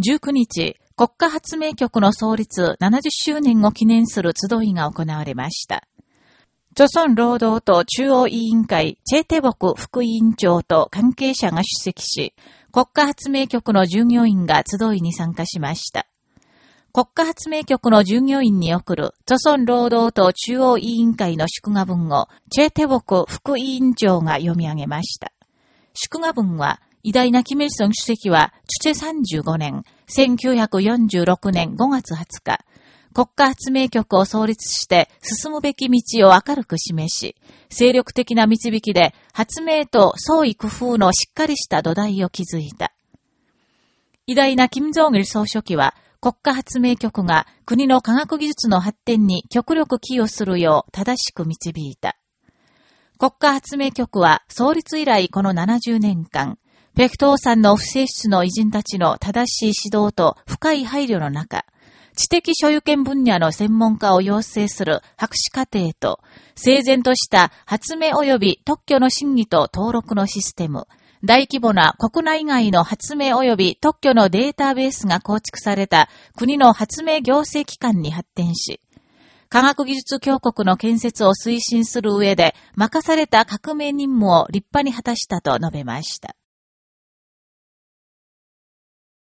19日、国家発明局の創立70周年を記念する集いが行われました。朝鮮労働党中央委員会、チェーテボク副委員長と関係者が出席し、国家発明局の従業員が集いに参加しました。国家発明局の従業員に送る、朝鮮労働党中央委員会の祝賀文を、チェーテボク副委員長が読み上げました。祝賀文は、偉大なキム・イルソン主席は、チュチェ35年、1946年5月20日、国家発明局を創立して進むべき道を明るく示し、精力的な導きで発明と創意工夫のしっかりした土台を築いた。偉大な金正義総書記は、国家発明局が国の科学技術の発展に極力寄与するよう正しく導いた。国家発明局は創立以来この70年間、ペクトーさんの不正室の偉人たちの正しい指導と深い配慮の中、知的所有権分野の専門家を養成する博士課程と、整然とした発明及び特許の審議と登録のシステム、大規模な国内外の発明及び特許のデータベースが構築された国の発明行政機関に発展し、科学技術強国の建設を推進する上で任された革命任務を立派に果たしたと述べました。